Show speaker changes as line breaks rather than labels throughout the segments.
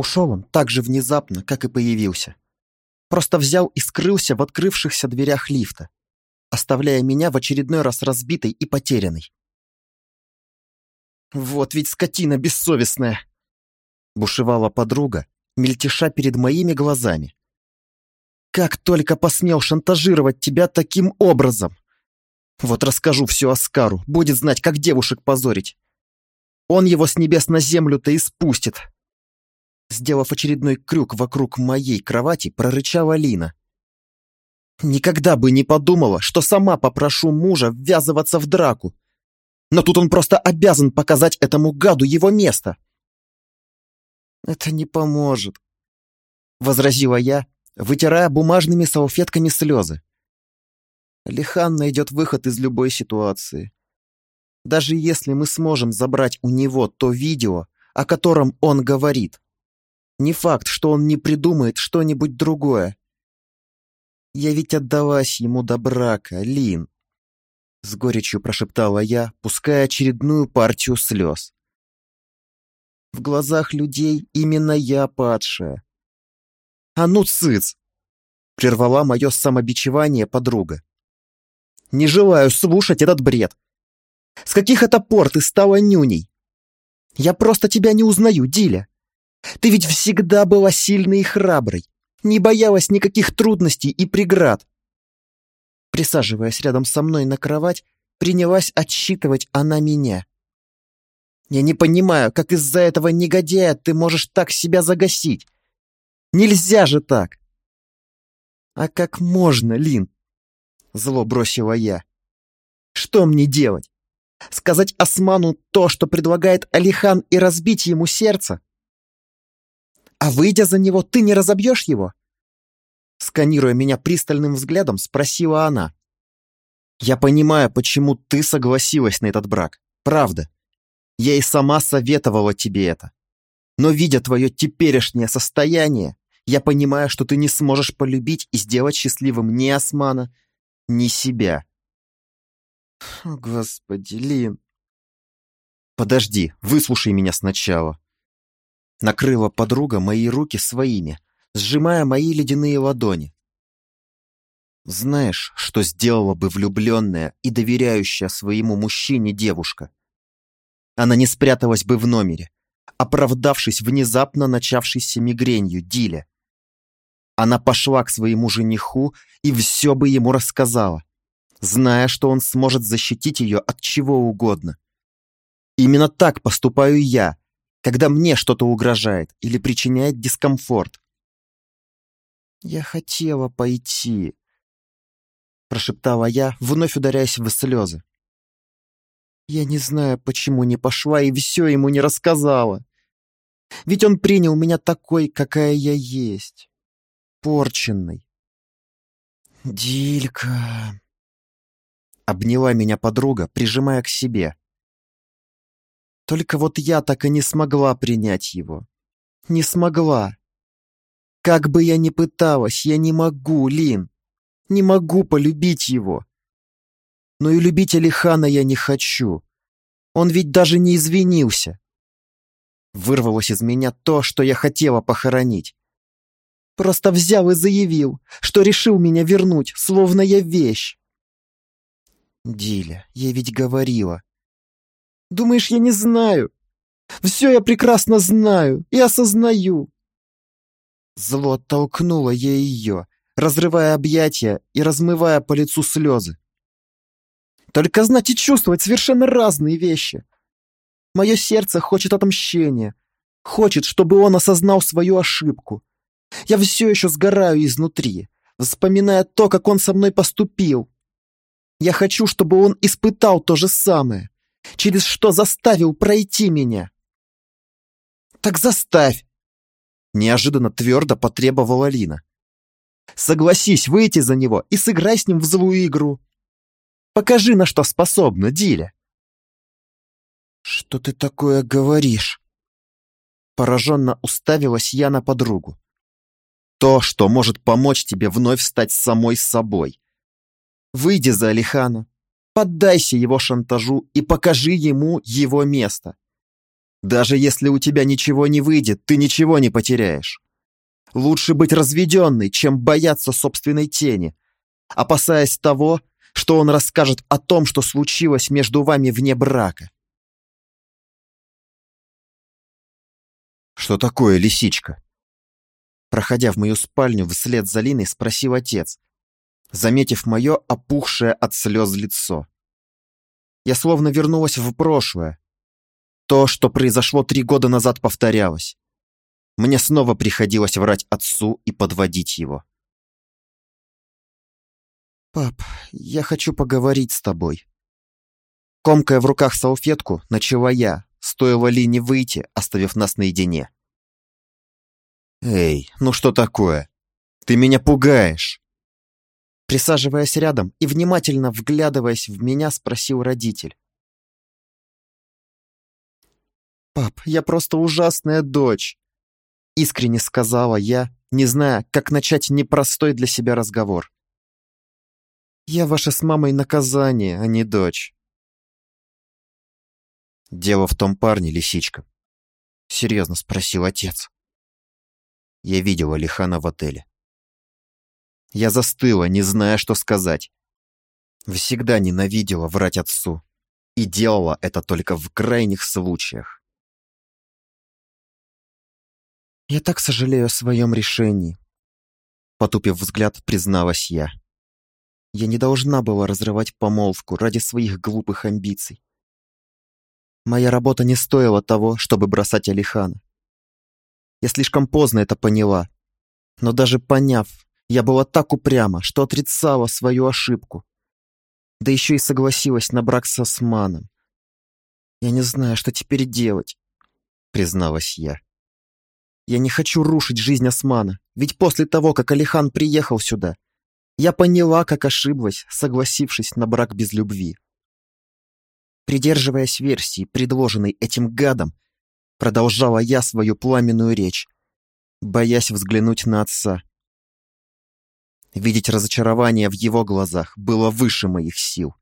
Ушел он так же внезапно, как и появился. Просто взял и скрылся в открывшихся дверях лифта, оставляя меня в очередной раз разбитой и потерянной. «Вот ведь скотина бессовестная!» Бушевала подруга, мельтеша перед моими глазами. «Как только посмел шантажировать тебя таким образом! Вот расскажу все Оскару, будет знать, как девушек позорить. Он его с небес на землю-то и спустит!» Сделав очередной крюк вокруг моей кровати, прорычала Лина. «Никогда бы не подумала, что сама попрошу мужа ввязываться в драку. Но тут он просто обязан показать этому гаду его место!» «Это не поможет», — возразила я, вытирая бумажными салфетками слезы. Лихан найдет выход из любой ситуации. Даже если мы сможем забрать у него то видео, о котором он говорит, не факт, что он не придумает что-нибудь другое. Я ведь отдалась ему до брака, Лин. С горечью прошептала я, пуская очередную партию слез. В глазах людей именно я падшая. «А ну, цыц!» — прервала мое самобичевание подруга. «Не желаю слушать этот бред. С каких это пор ты стала нюней? Я просто тебя не узнаю, Диля. Ты ведь всегда была сильной и храброй, не боялась никаких трудностей и преград. Присаживаясь рядом со мной на кровать, принялась отсчитывать она меня. Я не понимаю, как из-за этого негодяя ты можешь так себя загасить. Нельзя же так. А как можно, Лин? Зло бросила я. Что мне делать? Сказать Осману то, что предлагает Алихан, и разбить ему сердце? А выйдя за него, ты не разобьешь его? Сканируя меня пристальным взглядом, спросила она. Я понимаю, почему ты согласилась на этот брак. Правда. Я и сама советовала тебе это. Но видя твое теперешнее состояние, я понимаю, что ты не сможешь полюбить и сделать счастливым ни Османа, ни себя. О, Господи, Лин. Подожди, выслушай меня сначала. Накрыла подруга мои руки своими, сжимая мои ледяные ладони. Знаешь, что сделала бы влюбленная и доверяющая своему мужчине девушка? Она не спряталась бы в номере, оправдавшись внезапно начавшейся мигренью Диля. Она пошла к своему жениху и все бы ему рассказала, зная, что он сможет защитить ее от чего угодно. Именно так поступаю я, когда мне что-то угрожает или причиняет дискомфорт. «Я хотела пойти», — прошептала я, вновь ударяясь в слезы. «Я не знаю, почему не пошла и все ему не рассказала. Ведь он принял меня такой, какая я есть, порченной». «Дилька...» Обняла меня подруга, прижимая к себе. Только вот я так и не смогла принять его. Не смогла. Как бы я ни пыталась, я не могу, Лин. Не могу полюбить его. Но и любить Алихана я не хочу. Он ведь даже не извинился. Вырвалось из меня то, что я хотела похоронить. Просто взял и заявил, что решил меня вернуть, словно я вещь. Диля, я ведь говорила, Думаешь, я не знаю? Все я прекрасно знаю и осознаю. Зло оттолкнуло я ее, разрывая объятия и размывая по лицу слезы. Только знать и чувствовать совершенно разные вещи. Мое сердце хочет отмщения, хочет, чтобы он осознал свою ошибку. Я все еще сгораю изнутри, вспоминая то, как он со мной поступил. Я хочу, чтобы он испытал то же самое через что заставил пройти меня. Так заставь! Неожиданно твердо потребовала Лина. Согласись выйти за него и сыграй с ним в злую игру. Покажи, на что способна, Диля. Что ты такое говоришь? Пораженно уставилась я на подругу. То, что может помочь тебе вновь стать самой собой. Выйди за Алихана, Поддайся его шантажу и покажи ему его место. Даже если у тебя ничего не выйдет, ты ничего не потеряешь. Лучше быть разведенной, чем бояться собственной тени, опасаясь того, что он расскажет о том, что случилось между вами вне брака. «Что такое, лисичка?» Проходя в мою спальню вслед за Линой, спросил отец, заметив мое опухшее от слез лицо. Я словно вернулась в прошлое. То, что произошло три года назад, повторялось. Мне снова приходилось врать отцу и подводить его. «Пап, я хочу поговорить с тобой». Комкая в руках салфетку, начала я, стоило Лине выйти, оставив нас наедине. «Эй, ну что такое? Ты меня пугаешь!» Присаживаясь рядом и внимательно вглядываясь в меня, спросил родитель. «Пап, я просто ужасная дочь!» Искренне сказала я, не зная, как начать непростой для себя разговор. «Я ваша с мамой наказание, а не дочь». «Дело в том парне, лисичка», — серьезно спросил отец. Я видела Лихана в отеле. Я застыла, не зная, что сказать. Всегда ненавидела врать отцу. И делала это только в крайних случаях. «Я так сожалею о своем решении», — потупив взгляд, призналась я. «Я не должна была разрывать помолвку ради своих глупых амбиций. Моя работа не стоила того, чтобы бросать Алихана. Я слишком поздно это поняла. Но даже поняв, я была так упряма, что отрицала свою ошибку. Да еще и согласилась на брак с Османом. «Я не знаю, что теперь делать», — призналась я. «Я не хочу рушить жизнь Османа, ведь после того, как Алихан приехал сюда, я поняла, как ошиблась, согласившись на брак без любви. Придерживаясь версии, предложенной этим гадом, продолжала я свою пламенную речь, боясь взглянуть на отца. Видеть разочарование в его глазах было выше моих сил.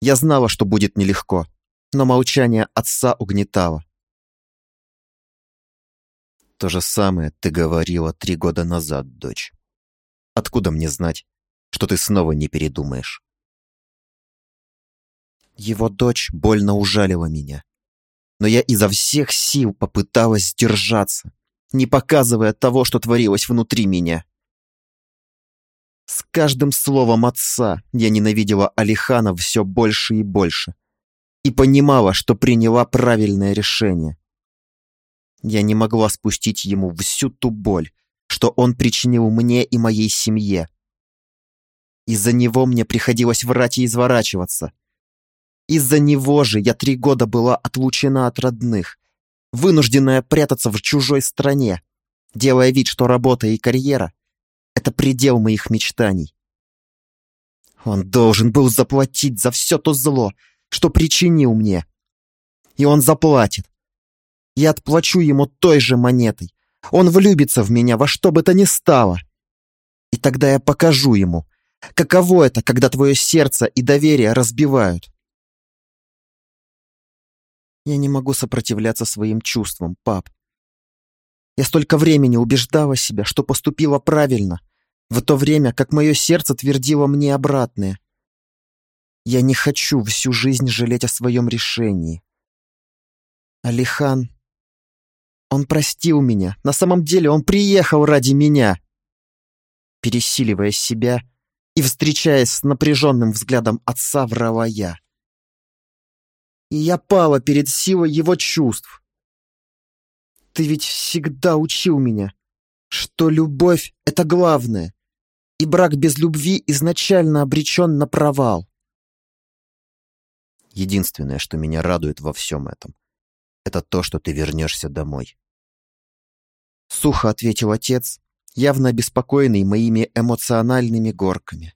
Я знала, что будет нелегко, но молчание отца угнетало. То же самое ты говорила три года назад, дочь. Откуда мне знать, что ты снова не передумаешь? Его дочь больно ужалила меня но я изо всех сил попыталась сдержаться, не показывая того, что творилось внутри меня. С каждым словом отца я ненавидела Алихана все больше и больше и понимала, что приняла правильное решение. Я не могла спустить ему всю ту боль, что он причинил мне и моей семье. Из-за него мне приходилось врать и изворачиваться, из-за него же я три года была отлучена от родных, вынужденная прятаться в чужой стране, делая вид, что работа и карьера — это предел моих мечтаний. Он должен был заплатить за все то зло, что причинил мне. И он заплатит. Я отплачу ему той же монетой. Он влюбится в меня во что бы то ни стало. И тогда я покажу ему, каково это, когда твое сердце и доверие разбивают. Я не могу сопротивляться своим чувствам, пап. Я столько времени убеждала себя, что поступила правильно, в то время как мое сердце твердило мне обратное. Я не хочу всю жизнь жалеть о своем решении. Алихан... Он простил меня. На самом деле он приехал ради меня. Пересиливая себя и встречаясь с напряженным взглядом отца, врала я и я пала перед силой его чувств. Ты ведь всегда учил меня, что любовь — это главное, и брак без любви изначально обречен на провал. Единственное, что меня радует во всем этом, это то, что ты вернешься домой. Сухо ответил отец, явно обеспокоенный моими эмоциональными горками.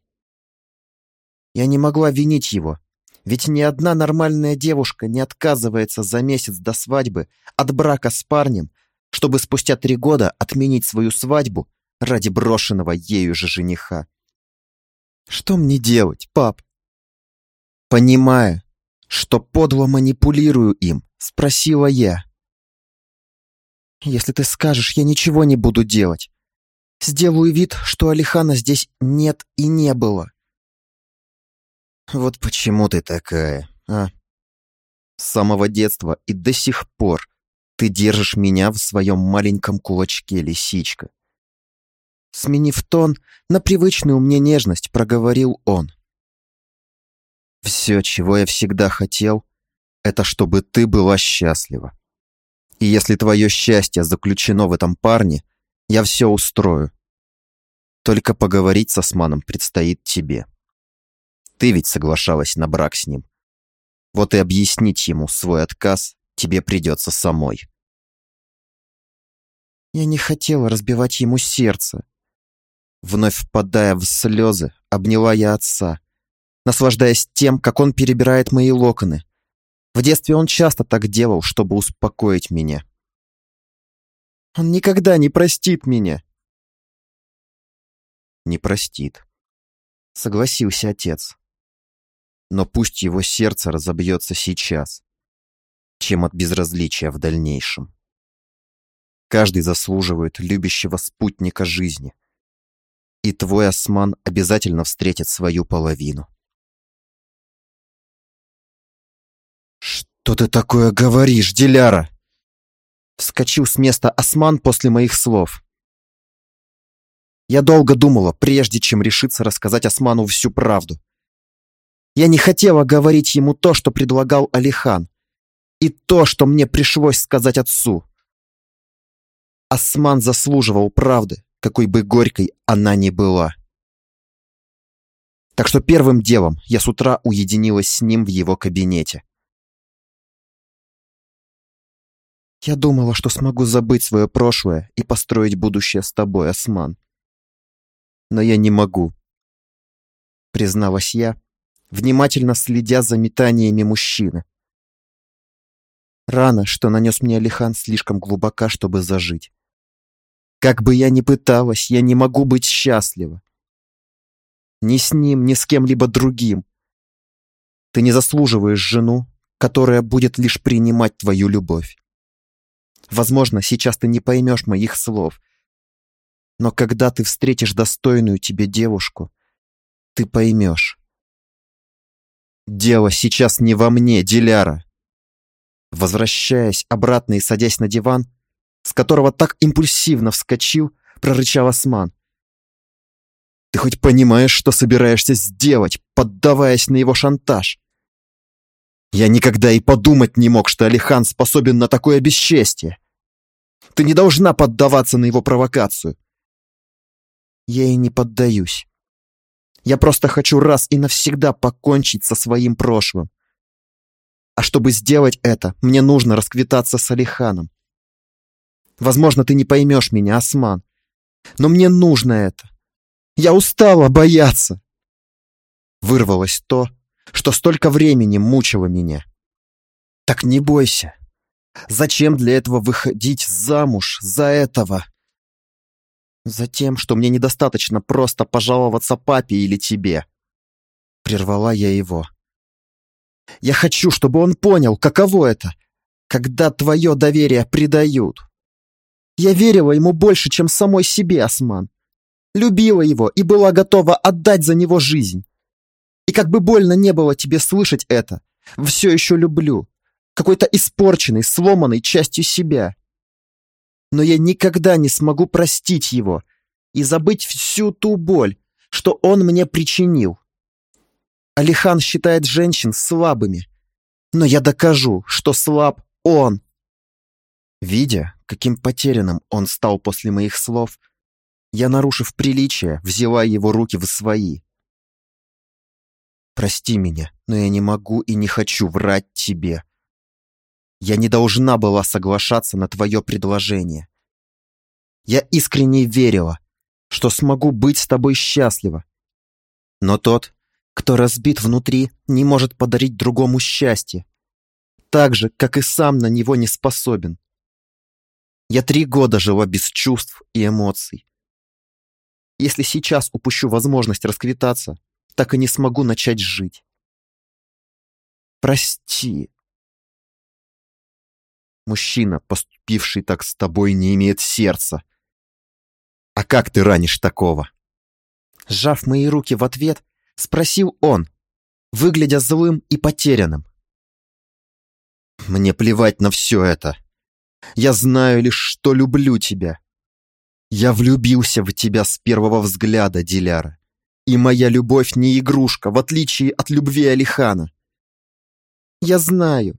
Я не могла винить его, ведь ни одна нормальная девушка не отказывается за месяц до свадьбы от брака с парнем, чтобы спустя три года отменить свою свадьбу ради брошенного ею же жениха. Что мне делать, пап? Понимая, что подло манипулирую им?» — спросила я. «Если ты скажешь, я ничего не буду делать. Сделаю вид, что Алихана здесь нет и не было». «Вот почему ты такая, а? С самого детства и до сих пор ты держишь меня в своем маленьком кулачке, лисичка». Сменив тон, на привычную мне нежность проговорил он. «Все, чего я всегда хотел, это чтобы ты была счастлива. И если твое счастье заключено в этом парне, я все устрою. Только поговорить с Османом предстоит тебе. Ты ведь соглашалась на брак с ним. Вот и объяснить ему свой отказ тебе придется самой. Я не хотела разбивать ему сердце. Вновь впадая в слезы, обняла я отца, наслаждаясь тем, как он перебирает мои локоны. В детстве он часто так делал, чтобы успокоить меня. Он никогда не простит меня. Не простит, согласился отец. Но пусть его сердце разобьется сейчас, чем от безразличия в дальнейшем. Каждый заслуживает любящего спутника жизни, и твой осман обязательно встретит свою половину. «Что ты такое говоришь, Диляра?» Вскочил с места осман после моих слов. Я долго думала, прежде чем решиться рассказать Осману всю правду. Я не хотела говорить ему то, что предлагал Алихан, и то, что мне пришлось сказать отцу. Осман заслуживал правды, какой бы горькой она ни была. Так что первым делом я с утра уединилась с ним в его кабинете. Я думала, что смогу забыть свое прошлое и построить будущее с тобой, Осман. Но я не могу. Призналась я, внимательно следя за метаниями мужчины. Рана, что нанес мне Алихан, слишком глубока, чтобы зажить. Как бы я ни пыталась, я не могу быть счастлива. Ни с ним, ни с кем-либо другим. Ты не заслуживаешь жену, которая будет лишь принимать твою любовь. Возможно, сейчас ты не поймешь моих слов. Но когда ты встретишь достойную тебе девушку, ты поймешь. Дело сейчас не во мне, Диляра. Возвращаясь обратно и садясь на диван, с которого так импульсивно вскочил, прорычал Осман. «Ты хоть понимаешь, что собираешься сделать, поддаваясь на его шантаж?» «Я никогда и подумать не мог, что Алихан способен на такое бесчестие. Ты не должна поддаваться на его провокацию». «Я и не поддаюсь. Я просто хочу раз и навсегда покончить со своим прошлым. А чтобы сделать это, мне нужно расквитаться с Алиханом. Возможно, ты не поймешь меня, Осман. Но мне нужно это. Я устала бояться. Вырвалось то, что столько времени мучило меня. Так не бойся. Зачем для этого выходить замуж за этого? Затем, что мне недостаточно просто пожаловаться папе или тебе. Прервала я его. Я хочу, чтобы он понял, каково это, когда твое доверие предают. Я верила ему больше, чем самой себе, Осман. Любила его и была готова отдать за него жизнь. И как бы больно не было тебе слышать это, все еще люблю. Какой-то испорченной, сломанной частью себя. Но я никогда не смогу простить его и забыть всю ту боль, что он мне причинил. Алихан считает женщин слабыми, но я докажу, что слаб он. Видя, каким потерянным он стал после моих слов, я, нарушив приличие, взяла его руки в свои. «Прости меня, но я не могу и не хочу врать тебе. Я не должна была соглашаться на твое предложение. Я искренне верила, что смогу быть с тобой счастлива. Но тот, кто разбит внутри, не может подарить другому счастье, так же, как и сам на него не способен. Я три года жила без чувств и эмоций. Если сейчас упущу возможность расквитаться, так и не смогу начать жить. Прости. Мужчина, поступивший так с тобой, не имеет сердца. А как ты ранишь такого? Сжав мои руки в ответ, спросил он, выглядя злым и потерянным. Мне плевать на все это. Я знаю лишь, что люблю тебя. Я влюбился в тебя с первого взгляда, Диляра. И моя любовь не игрушка, в отличие от любви Алихана. Я знаю.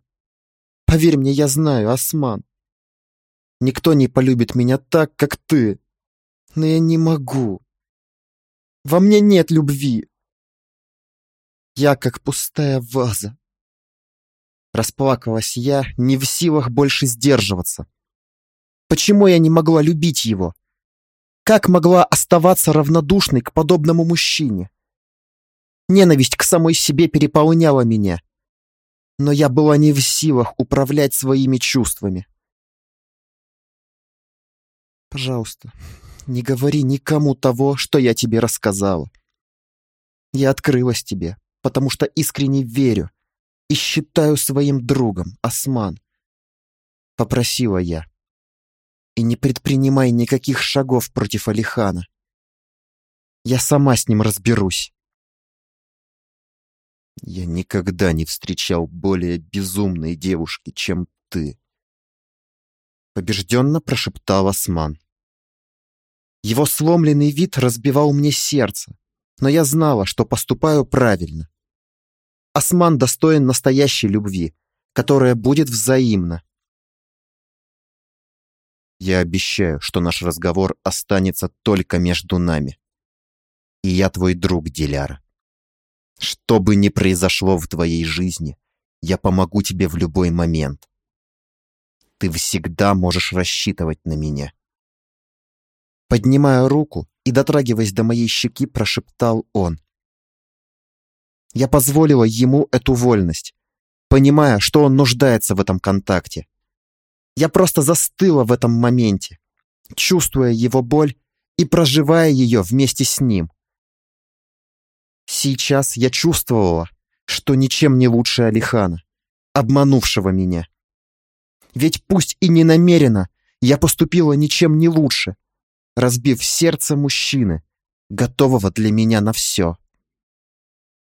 Поверь мне, я знаю, Осман. Никто не полюбит меня так, как ты. Но я не могу. Во мне нет любви. Я как пустая ваза. Расплакалась я, не в силах больше сдерживаться. Почему я не могла любить его? Как могла оставаться равнодушной к подобному мужчине? Ненависть к самой себе переполняла меня. Но я была не в силах управлять своими чувствами. Пожалуйста, не говори никому того, что я тебе рассказала. Я открылась тебе, потому что искренне верю, и считаю своим другом, Осман. Попросила я. И не предпринимай никаких шагов против Алихана. Я сама с ним разберусь. Я никогда не встречал более безумной девушки, чем ты. Побежденно прошептал Осман. Его сломленный вид разбивал мне сердце, но я знала, что поступаю правильно. Осман достоин настоящей любви, которая будет взаимна. Я обещаю, что наш разговор останется только между нами. И я твой друг, Диляра. Что бы ни произошло в твоей жизни, я помогу тебе в любой момент. Ты всегда можешь рассчитывать на меня. Поднимая руку и дотрагиваясь до моей щеки, прошептал он. Я позволила ему эту вольность, понимая, что он нуждается в этом контакте. Я просто застыла в этом моменте, чувствуя его боль и проживая ее вместе с ним. Сейчас я чувствовала, что ничем не лучше Алихана, обманувшего меня. Ведь пусть и не намеренно, я поступила ничем не лучше, разбив сердце мужчины, готового для меня на все.